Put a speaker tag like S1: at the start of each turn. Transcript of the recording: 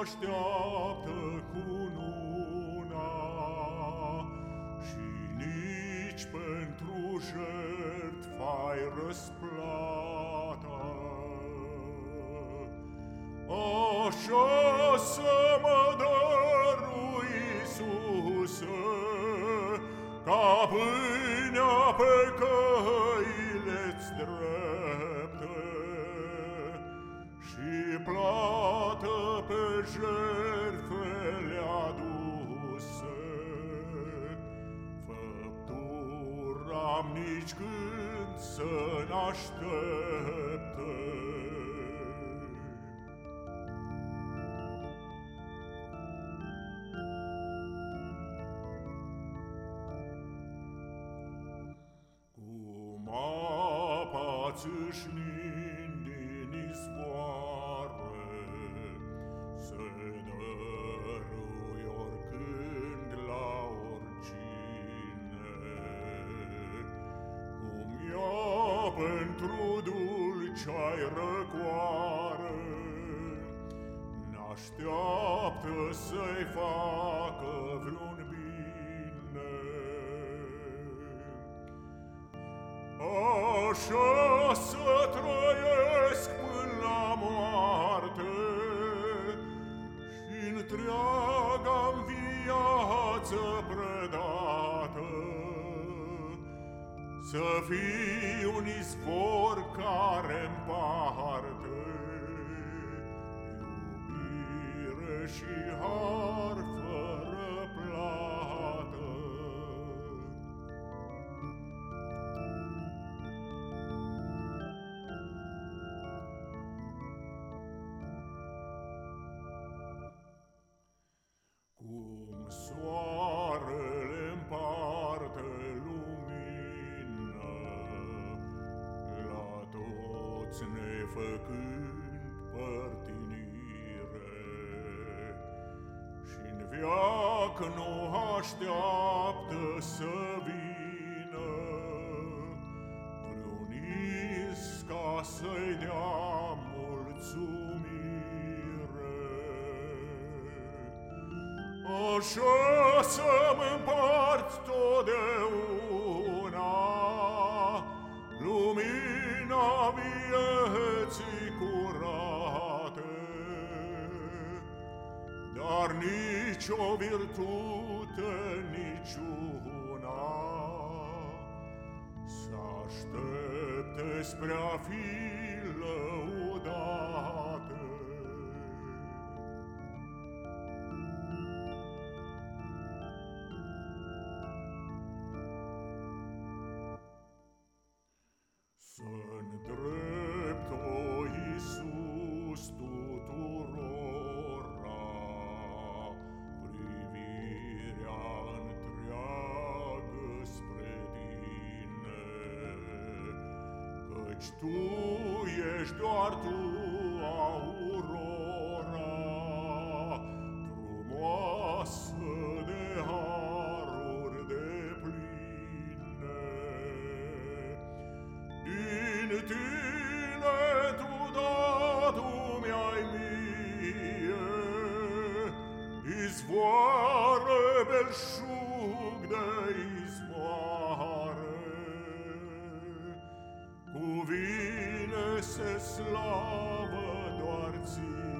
S1: așteaptă cununa Și nici pentru jertfa-i răsplata. Așa să mă dărui, Iisuse, ca pâinea pe căile-ți jertfele aduse. Făptura nici când să n-aștepte, țâșnind pentru dulce-ai răcoare, N-așteaptă să-i facă vreun bine. Așa să trăiesc până la moarte și întreaga viață predată Să fiu un izvor care împarte Iubire și har toți nefăcând părtinire. Și-n viac nu așteaptă să vină Vreun ca să-i dea mulțumire. Așa să-mi împart totdeauna Lumina vieții curate Dar nici o virtute, niciuna. Să aștepte spre a fi lăudate. Să-n Tu, ești doar tu, aurora, frumoasă de haruri de pline. Din tine tu, da, tu mi-ai mie, izvoare belșug de se slavă doar ție.